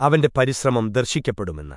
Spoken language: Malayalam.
അവന്റെ പരിശ്രമം ദർശിക്കപ്പെടുമെന്ന്.